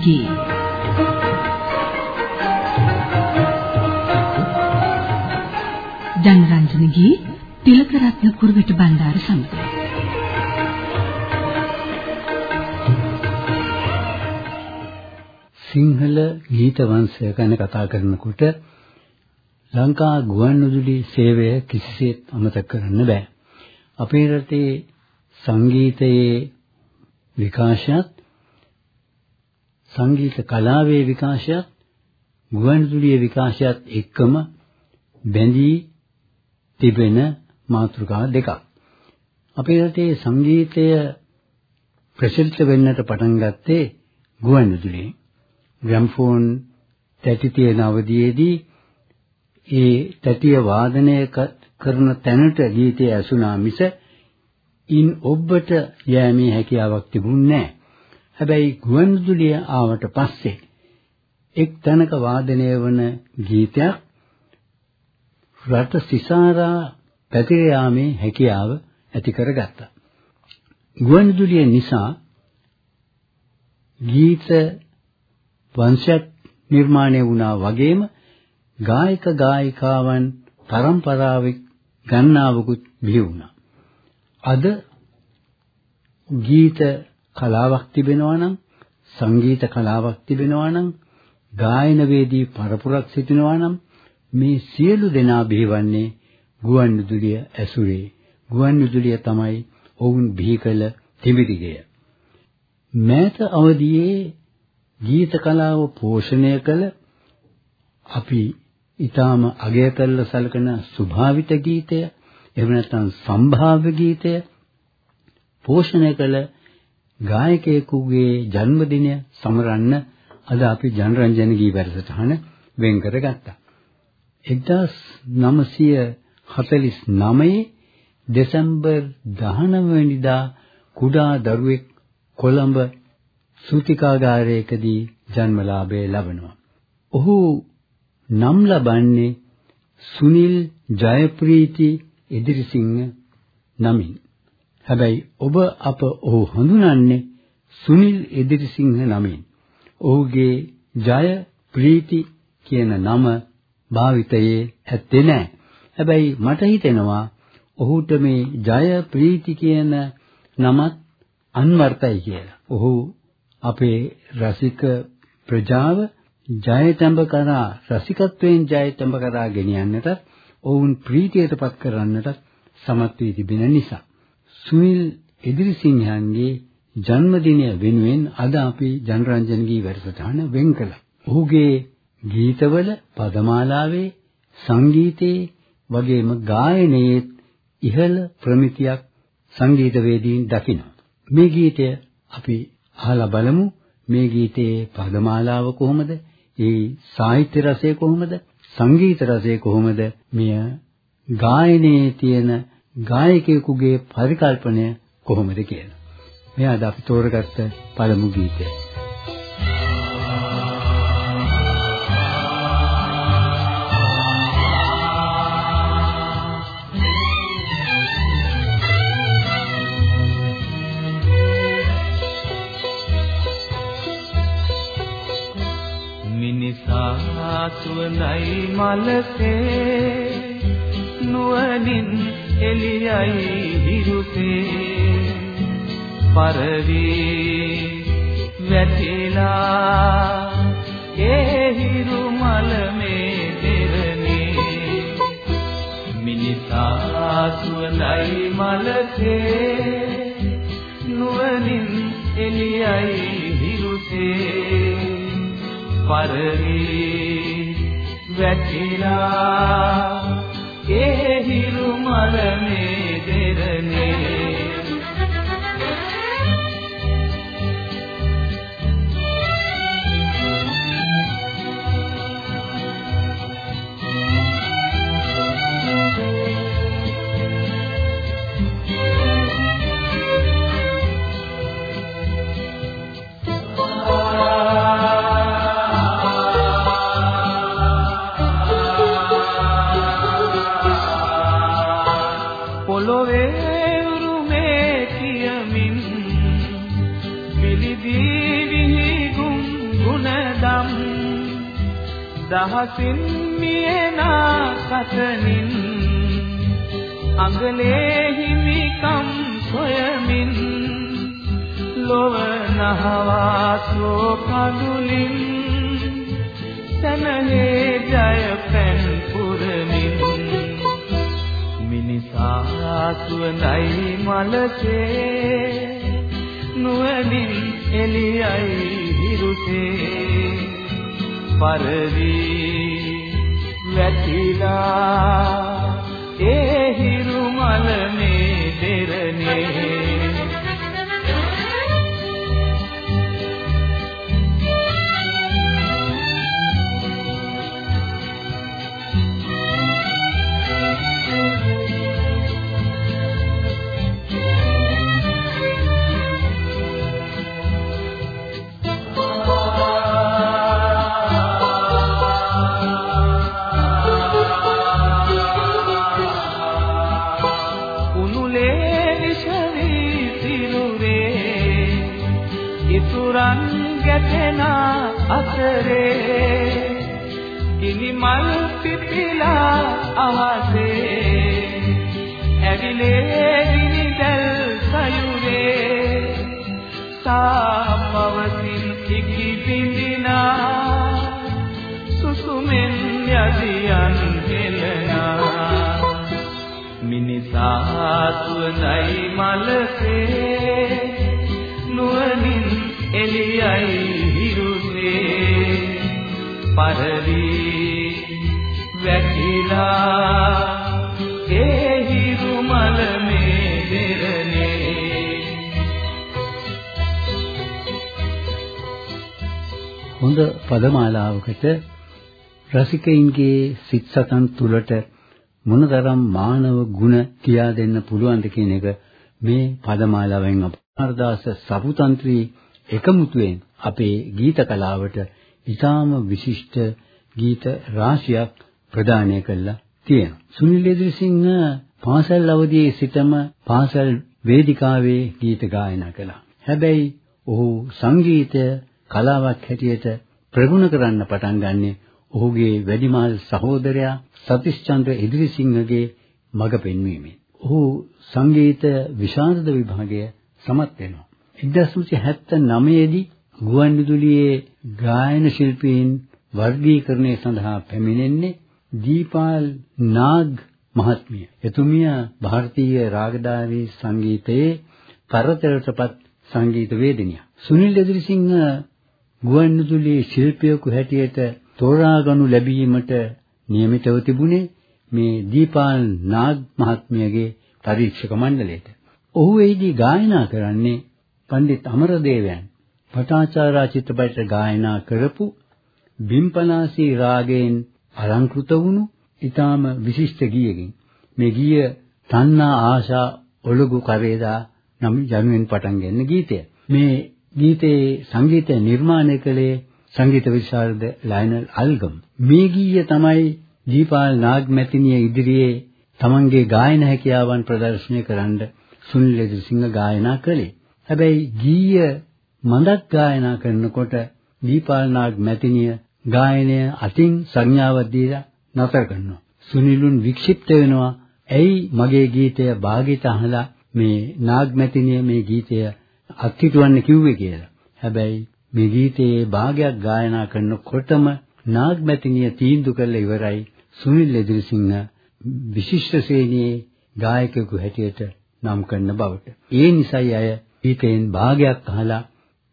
ජනරන්ජනගේ ජනරන්ජනගේ තිලකරත්න කුරුවිට බණ්ඩාර සමඟ සිංහල ගීත වංශය ගැන කතා කරනකොට ලංකා ගුවන්විදුලි සේවය කිසිසේත් අමතක කරන්න බෑ. අපේ රටේ සංගීතයේ විකාශයත් සංගීත කලාවේ විකාශයත් ගුවන්විදුලියේ විකාශයත් එක්කම බැඳී තිබෙන මාතෘකා දෙකක්. අපේ රටේ සංගීතය ප්‍රචලිත වෙන්නට පටන් ගත්තේ ගුවන්විදුලියෙන්. ග්‍රැම්ෆෝන් තැටි තියෙන අවධියේදී ඒ තැටිය වාදනය කරන තැනට ගීතය ඇසුණා මිස ඉන් ඔබට යෑමේ හැකියාවක් තිබුණේ නැහැ. හැබැයි ගුවන්විදුලිය ආවට පස්සේ එක් තැනක වාදනය වන ගීතයක් රට සිසාරා පැතිර යාමේ හැකියාව ඇති කරගත්තා. ගුවන්විදුලිය නිසා ගීත වංශයක් නිර්මාණය වුණා වගේම ගායක ගායිකාවන් පරම්පරාවේ ගණනාවකුත් බිහි වුණා. අද ගීත කලාවක් තිබෙනවා නම් සංගීත කලාවක් තිබෙනවා නම් ගායන වේදී පරපුරක් සිටිනවා නම් මේ සියලු දෙනා බිහිවන්නේ ගුවන්විදුලිය ඇසුරේ. ගුවන්විදුලිය තමයි ඔවුන් බිහි කළ තිමිරිගය මෑත අවදියේ ගීත කලාව පෝෂණය කළ අපි ඊටාම අගය කළ සලකන ස්වභාවිත ගීතය එහෙම නැත්නම් සම්භාව්‍ය ගීතය පෝෂණය කළ ගායකයෙකුගේ ජන්මදිනය සමරන්න අද අපි ජනරන්ජන ගී වැඩසටහන වෙන් කරගත්තා. 1949 දෙසැම්බර් 19 වෙනිදා කුඩා දරුවෙක් කොළඹ සූතිකාගාරයකදී ජන්මලාභය ලබනවා. ඔහු නම් ලබන්නේ සුනිල් ජයප්‍රීති එදිරිසිංහ නමින්. හැබැයි ඔබ අප ඔහු හඳුනන්නේ සුනිල් එදිරිසිංහ නමින්. ඔහුගේ ජය ප්‍රීති කියන නම භාවිතයේ ඇත්තේ නැහැ. හැබැයි මට හිතෙනවා ඔහුට මේ ජය ප්‍රීති කියන නමත් අන්වර්ථයි කියලා. ඔහු අපේ රසික ප්‍රජාව ජයතඹ කරා රසිකත්වයෙන් ජයතඹ කරා ගෙනියන්නට ඔවුන් ප්‍රීතියටපත් කරන්නට සමත් වී තිබෙන නිසා සුනිල් එදිරිසිංහන්ගේ ජන්මදිනය වෙනුවෙන් අද අපි ජනරන්ජන්ගේ වැඩසටහන වෙන් කළා. ඔහුගේ ගීතවල පදමාලාවේ සංගීතයේ වගේම ගායනයේ ඉහළ ප්‍රමිතියක් සංගීතවේදීන් දකිනවා. මේ ගීතය අපි අහලා බලමු. මේ ගීතයේ පදමාලාව කොහොමද? ඒ සාහිත්‍ය රසය කොහොමද? සංගීත රසය කොහොමද? මෙය ගායනයේ තියෙන ගායකයෙකුගේ පරිකල්පනය කොහොමද කියලා. මෙය අද අපි තෝරගත්ත පළමු ගීතය. සුවඳයි මලසේ නුවණින් එළියයි හිරුසේ පරවි වැටිලා ඒ හිරු මල මේ දෙරනේ මිනිසා සුවඳයි මලසේ නුවණින් එළියයි හිරුසේ පරවි වැටිලා ඒ හිරු දහසින් මියනා කතනින් අඟලේ හිමිකම් සොයමින් ලොව නහවා සෝ කඳුලින් සනහේ ජය පෙන් පුරමින් මිනිසා සුවඳයි මලසේ නුවණින් එළියයි හිරුසේ පරවි වැටිලා. ඒ හිරු මල මේ දෙරනේ. ගැටෙන අතරේ ගිනි මල් පිපිලා අහසේ ඇවිලේ ගිනි දැල් සයුරේ සාපවසින් ඉකි බිඳිනා සුසුමෙන් යදියන් හෙලනා මිනිසා සුවඳයි මලසේ නුවණින් එළියයි හිරුසේ පරවි වැටිලා ඒ හිරු මල මේ දෙරනේ හොඳ පදමාලාවකට රසිකයින්ගේ සිත් සතන් තුලට මොනතරම් මානව ගුණ තියා දෙන්න පුළුවන්ද කියන එක මේ පදමාලාවෙන් අපහාරදාස සපුතන්ත්‍රී එකමුතුවෙන් අපේ ගීත කලාවට ඉතාම විශිෂ්ට ගීත රාශියක් ප්‍රදානය කළා තියෙනවා. සුනිල් එදිරිසිංහ පාසල් අවදියේ සිටම පාසල් වේදිකාවේ ගීත ගායනා කළා. හැබැයි ඔහු සංගීතය කලාවක් හැටියට ප්‍රගුණ කරන්න පටන් ගන්නේ ඔහුගේ වැඩිමහල් සහෝදරයා සතිස්චන්ද්‍ර ඉදිරිසිංහගේ මඟ පෙන්වීමෙන්. ඔහු සංගීත විශාරද විභාගය සමත් වෙනවා. 1979 දී ගුවන්විදුලියේ ගායන ශිල්පීන් වර්ගීකරණය සඳහා පැමිණෙන්නේ දීපාල් නාග් මහත්මිය. එතුමිය ಭಾರತೀಯ රාගධාරී සංගීතයේ තරතරටපත් සංගීත වේදිනිය. සුනිල් එදිරිසිංහ ගුවන්විදුලියේ ශිල්පියෙකු හැටියට තෝරාගනු ලැබීමට නියමිතව තිබුණේ මේ දීපාල් නාග් මහත්මියගේ පරීක්ෂක මණ්ඩලයට. ඔහු එහිදී ගායනා කරන්නේ පණ්ඩිත් අමරදේවයන් පටාචාරා චිත්‍රපටයට ගායනා කරපු බිම්පනාසී රාගයෙන් අලංකృత වුණු ඊටාම විශිෂ්ට ගීයකින්. මේ ගීය තණ්හා ආශා ඔලුගු කරේදා නම් යනුවෙන් පටන් ගන්න ගීතය. මේ ගීතයේ සංගීතය නිර්මාණය කළේ සංගීත විශාරද ලයනල් අල්ගම්. මේ ගීය තමයි දීපාල් නාග් මැතිණිය ඉදිරියේ තමන්ගේ ගායන හැකියාවන් ප්‍රදර්ශනය කරන්න සුනිල් එදිරිසිංහ ගායනා කළේ. හැබැයි ගීය මඳක් ගායනා කරනකොට දීපාල් නාග් මැතිණිය ගායනය අතින් සංඥාවක් දීලා නතර කරනවා. සුනිලුන් වික්ෂිප්ත වෙනවා. ඇයි මගේ ගීතය භාගිත අහලා මේ නාග් මැතිණිය මේ ගීතය අත්හිටවන්න කිව්වේ කියලා. හැබැයි මේ ගීතයේ භාගයක් ගායනා කරනකොටම නාග් මැතිණිය තීන්දුව කළ ඉවරයි සුනිල් එදිරිසිංහ විශිෂ්ට ශ්‍රේණියේ ගායකයෙකු හැටියට නම් කරන බවට. ඒ නිසයි අය ගීතයෙන් භාගයක් අහලා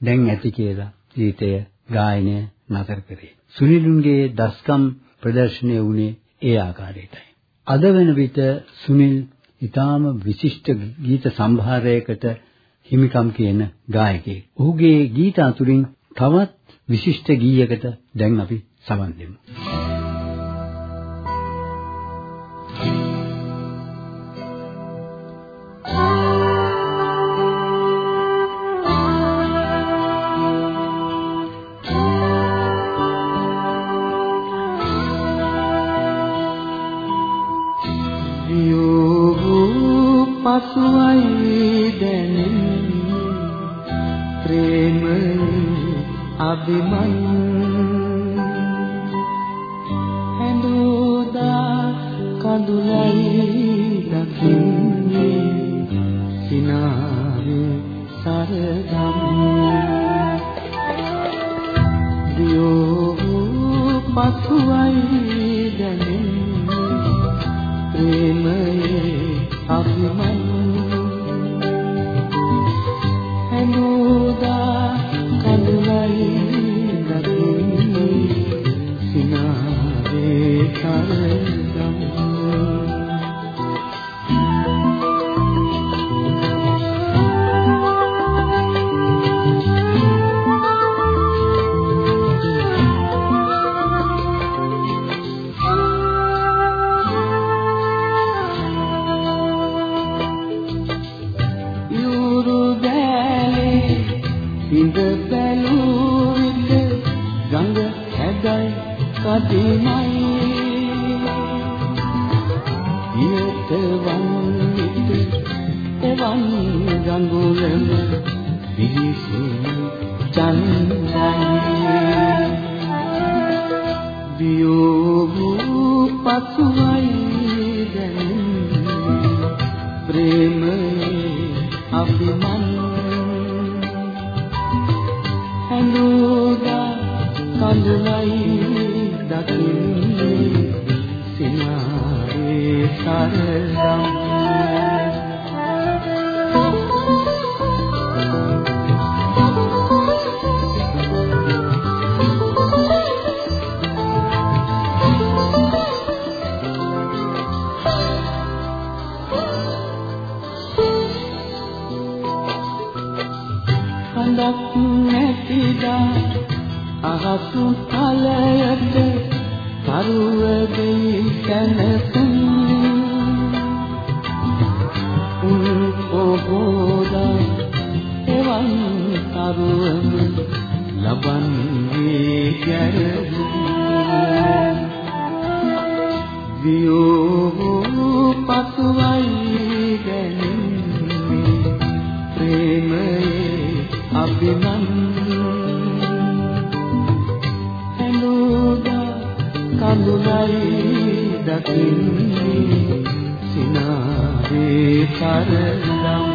දැන් ඇති කියලා ගීතය ගායනය නතර කරේ. සුනිල්ගේ දස්කම් ප්‍රදර්ශනය වුණේ ඒ ආකාරයටයි. අද වෙන විට සුනිල් ඊටාම විශිෂ්ට ගීත සම්භාරයකට හිමිකම් කියන ගායකයෙක්. ඔහුගේ ගීත අතුරින් තවත් විශිෂ්ට ගීයකට දැන් අපි සමන් දෙමු. පසුවයි දැනෙන්නේ ප්‍රේමයේ අභිමන් හැඳෝදා කඳුලයි දකින්නේ සිනාවේ සරදම් my දකින්නේ සිනාවේ සරලම්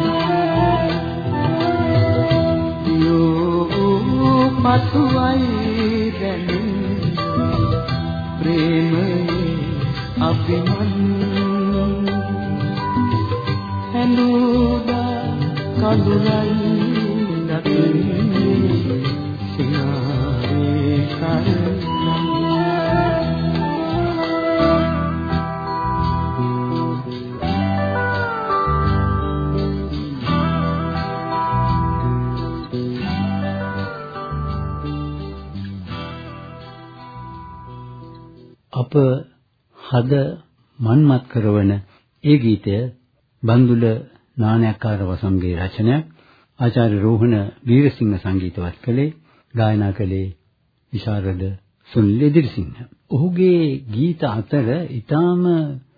අප හද මන්මත් කරවන ඒ ගීතය බන්දුල නානයක්කාර වසම්ගේ රචනයක් ආචාර්ය රෝහණ වීරසිංහ සංගීතවත් කළේ ගායනා කළේ විශාරද සුනිල් එදිරිසිංහ. ඔහුගේ ගීත අතර ඊටාම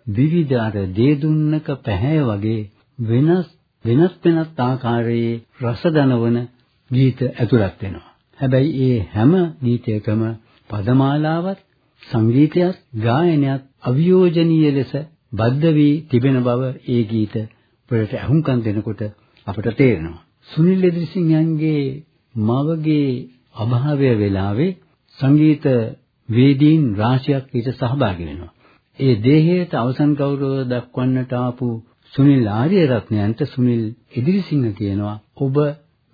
විවිධ අර දේදුන්නක පැහැය වගේ වෙනස් වෙනස් වෙනස් ආකාරයේ රස දනවන ගීත ඇතුළත් වෙනවා. හැබැයි ඒ හැම ගීතයකම පදමාලාවත් සංගීතයත් ගායනයත් අවියෝජනීය ලෙස බද්ධ වී තිබෙන බව ඒ ගීත වලට අහුම්කම් දෙනකොට අපට තේරෙනවා. සුනිල් එදිරිසිංහන්ගේ මවගේ අභාවය වෙලාවේ සංගීත වේදීන් රාශියක් ඊට සහභාගී වෙනවා. ඒ දේහයට අවසන් ගෞරව දක්වන්නට ආපු සුනිල් ආර්යරත්නයන්ට සුනිල් එදිරිසිංහ කියනවා ඔබ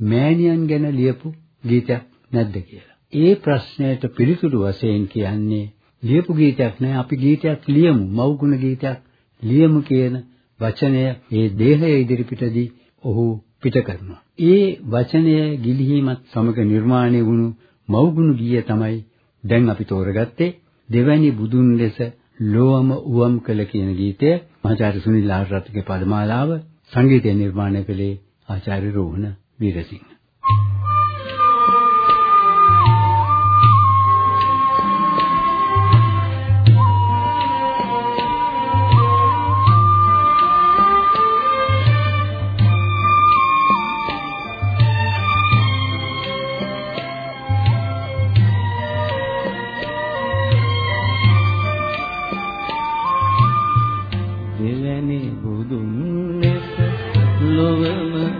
මෑණියන් ගැන ලියපු ගීතයක් නැද්ද කියලා. ඒ ප්‍රශ්නයට පිළිතුරු වශයෙන් කියන්නේ ලියපු ගීතයක් නෑ අපි ගීතයක් ලියමු මව්ගුණ ගීතයක් ලියමු කියන වචනය ඒ දේහය ඉදිරිපිටදී ඔහු පිට කරනවා. ඒ වචනය ගිලිහීමත් සමග නිර්මාණය වුණු මව්ගුණ ගීය තමයි දැන් අපි තෝරගත්තේ දෙවැනි බුදුන් ලෙස ලෝවම උවම් කළ කියන ගීතය ආචාර්ය සුනිල් ආරත්ගේ පදමාලාව සංගීතය නිර්මාණය කළේ ආචාර්ය රෝහණ වීරසිංහ.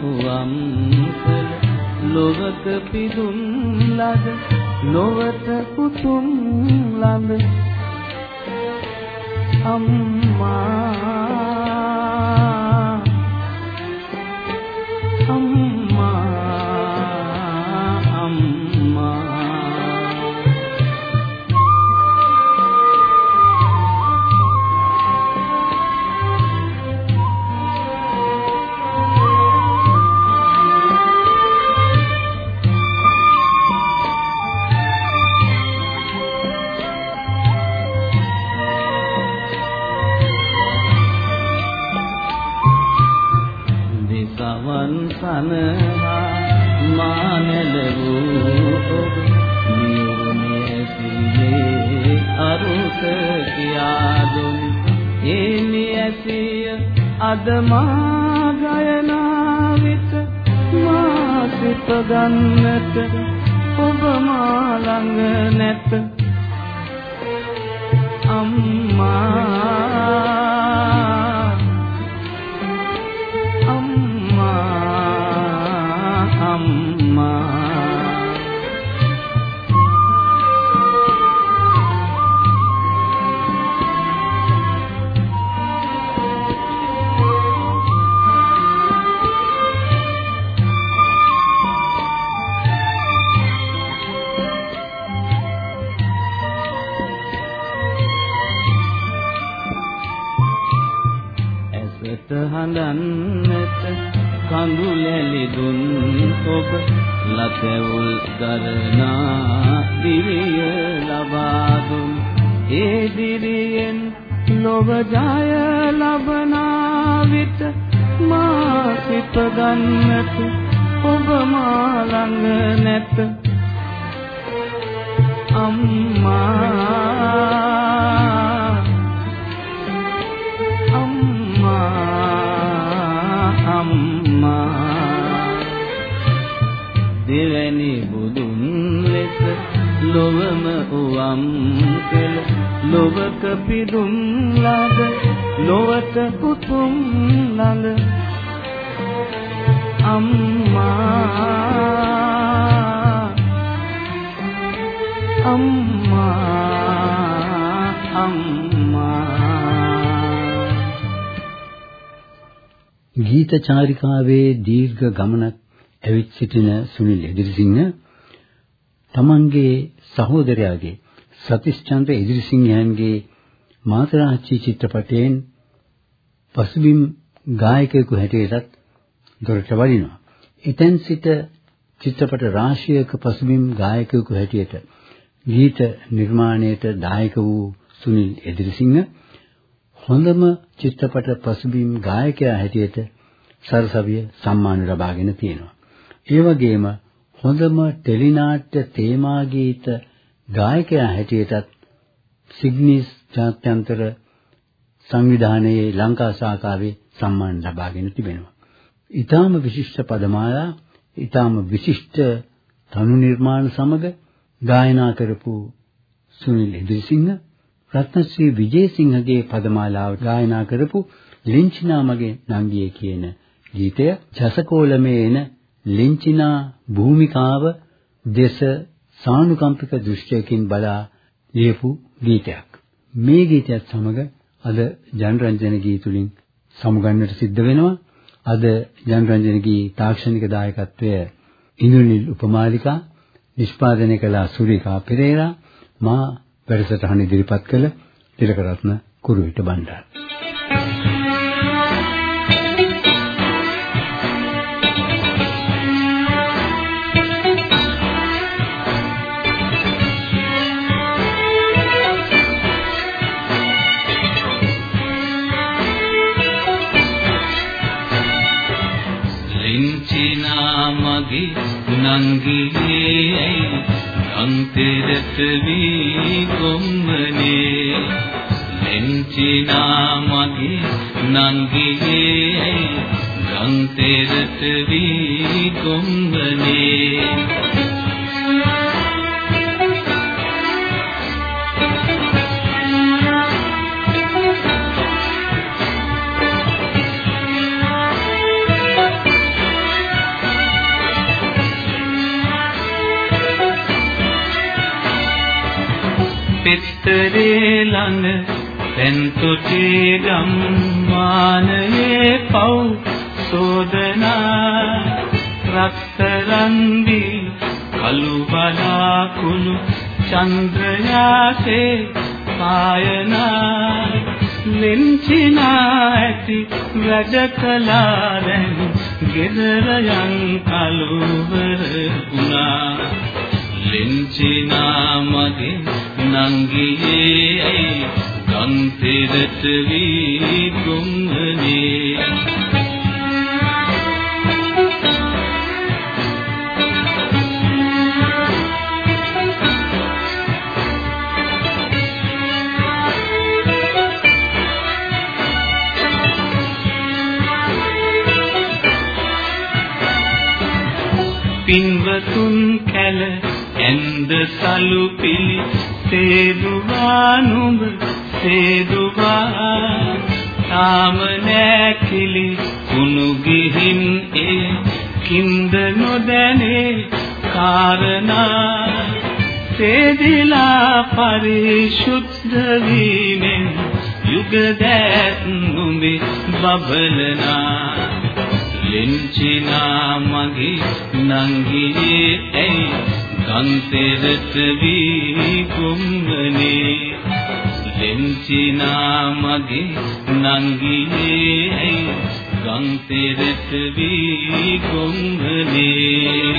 ලොවම වම් කළ ලොවක පිදුම් ලද ලොවට පුතුම් ළඟ අම්මා අද මා ගයනා විට මා සිත ගන්නට ඔබ මා ළඟ නැත. අම්මා අම්මා චාරිකාවේ දීර්ඝ ගමනක් ඇවිත් සිටින සුනිල් එදිරිසිංහ තමන්ගේ සහෝදරයාගේ සතිස්චන්ද්‍ර එදිරිසිංහයන්ගේ මාතරාච්චි චිත්‍රපටයෙන් පසුබිම් ගායකයෙකු හැටියටත් දොරට වඩිනවා. එතෙන් සිට චිත්‍රපට රාශියක පසුබිම් ගායකයෙකු හැටියට ගීත නිර්මාණයට දායක වූ සුනිල් එදිරිසිංහ හොඳම චිත්‍රපට පසුබිම් ගායකයා හැටියට සරසවිය සම්මාන ලබාගෙන තියෙනවා. ඒ වගේම හොඳම ටෙලිනාට්‍ය තේමා ගීත ගායකයා හැටියටත් සිග්නිස් ජාත්‍යන්තර සංවිධානයේ ලංකා ශාඛාවේ සම්මාන ලබාගෙන තිබෙනවා. ඊටාම විශිෂ්ට පදමාලා, ඊටාම විශිෂ්ට තනු නිර්මාණ සමග ගායනා කරපු සුනිල් ඉදිරිසිංහ රත්නශ්‍රී විජේසිංහගේ පදමාලාව ගායනා කරපු ලින්චිනා මගේ නංගියේ කියන ගීතය ජසකෝලමේ එන ලින්චිනා භූමිකාව දෙස සානුකම්පික දෘෂ්ටියකින් බලා ලියපු ගීතයක්. මේ ගීතයත් සමග අද ජනරන්ජන ගීතුලින් සමුගන්නට සිද්ධ වෙනවා. අද ජනරන්ජන ගී තාක්ෂණික දායකත්වය ඉන්ද්‍රනිල් උපමාලිකා නිෂ්පාදනය කළ සුරිකා පෙරේරා මා වැඩසටහන ඉදිරිපත් කළ තිලකරත්න කුරුවිට බණ්ඩාර නංගියේ අන්තිරට වී කොම්මනේ. ලෙන්චිනා මගේ නංගියේ අන්තිරට වී කොම්මනේ. පෙත්තරේ ළඟ දැන් තොටේ ගම්මානයේ පව් සෝදනා. රත්තරන් දී කළු බලාකුළු චන්ද්‍රයාසේ පායනා. ලෙන්චිනා ඇති වැඩ කළා දැන් ගෙදර යන් කලුවර වුණා. ලෙන්චිනා මගේ නංගියේ ගම් තෙරට වී ගොම්මනේ පින්වතුන් කැල ඇන්ද සලු පිලි සේදුවා. නුඹ සේදුවා තාම නෑ කිලි කුණු ගිහින් ඒ කින්ද නොදැනේ කාරණා. සේදිලා පරිශුද්ධ වීමෙන් යුග දැත් නුඹේ බබලනා. ලෙන්චිනා මගේ නංගියේ ඇයි ගන්තෙරට වී කුම්බනේ ලෙන්චිනා මගේ නංගියේ ඇයි ගන්තෙරට වී කුම්බනේ